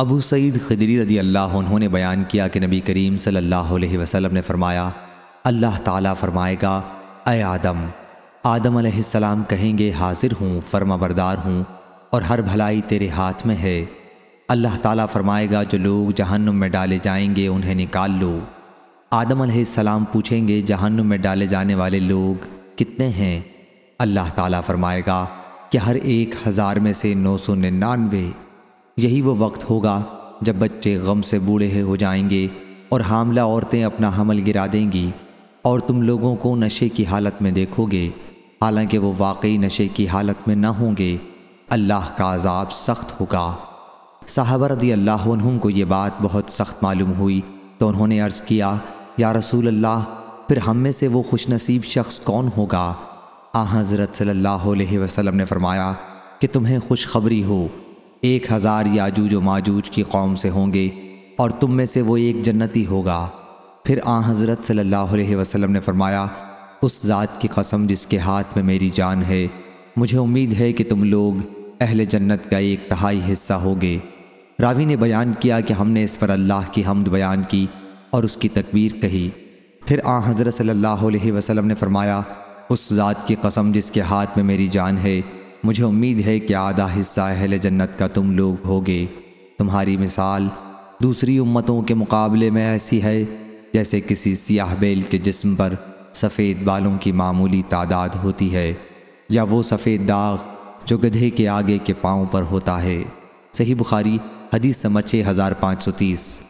ابو سعید خدری رضی اللہ عنہ نے بیان کیا کہ نبی کریم صلی اللہ علیہ وسلم نے فرمایا، اللہ تعالیٰ فرمائے گا، اے آدم آدم علیہ السلام کہیں گے، حاضر ہوں، فرما بردار ہوں اور ہر بھلائی تیرے ہاتھ میں ہے۔ اللہ تعالیٰ فرمائے گا، جو لوگ جہنم میں ڈالے جائیں گے، انہیں نکال لو۔ آدم علیہ السلام پوچھیں گے، جہنم میں ڈالے جانے والے لوگ کتنے ہیں؟ اللہ تعالیٰ فرمائے گا کہ ہر ایک ہزار میں سے نو سو ننانوے۔ یہی وہ وقت ہوگا جب بچے غم سے بوڑھے ہو جائیں گے اور حاملہ عورتیں اپنا حمل گرا دیں گی اور تم لوگوں کو نشے کی حالت میں دیکھو گے۔ حالانکہ وہ واقعی نشے کی حالت میں نہ ہوں گے۔ اللہ کا عذاب سخت ہوگا۔ صحابہ رضی اللہ عنہم کو یہ بات بہت سخت معلوم ہوئی تو انہوں نے عرض کیا، یا رسول اللہ، پھر ہم میں سے وہ خوش نصیب شخص کون ہوگا؟ آ حضرت صلی اللہ علیہ وسلم نے فرمایا کہ تمہیں خوشخبری ہو۔ ایک ہزار یاجوج و ماجوج کی قوم سے ہوں گے اور تم میں سے وہ ایک جنتی ہوگا۔ پھر آ حضرت صلی اللہ علیہ وسلم نے فرمایا، اس ذات کی قسم جس کے ہاتھ میں میری جان ہے، مجھے امید ہے کہ تم لوگ اہل جنت کا ایک تہائی حصہ ہوگے راوی نے بیان کیا کہ ہم نے اس پر اللہ کی حمد بیان کی اور اس کی تکبیر کہی۔ پھر آ حضرت صلی اللہ علیہ وسلم نے فرمایا، اس ذات کی قسم جس کے ہاتھ میں میری جان ہے مجھے امید ہے کہ آدھا حصہ اہل جنت کا تم لوگ ہوگے۔ تمہاری مثال دوسری امتوں کے مقابلے میں ایسی ہے جیسے کسی سیاہ بیل کے جسم پر سفید بالوں کی معمولی تعداد ہوتی ہے، یا وہ سفید داغ جو گدھے کے آگے کے پاؤں پر ہوتا ہے۔ صحیح بخاری، حدیث سمر 6530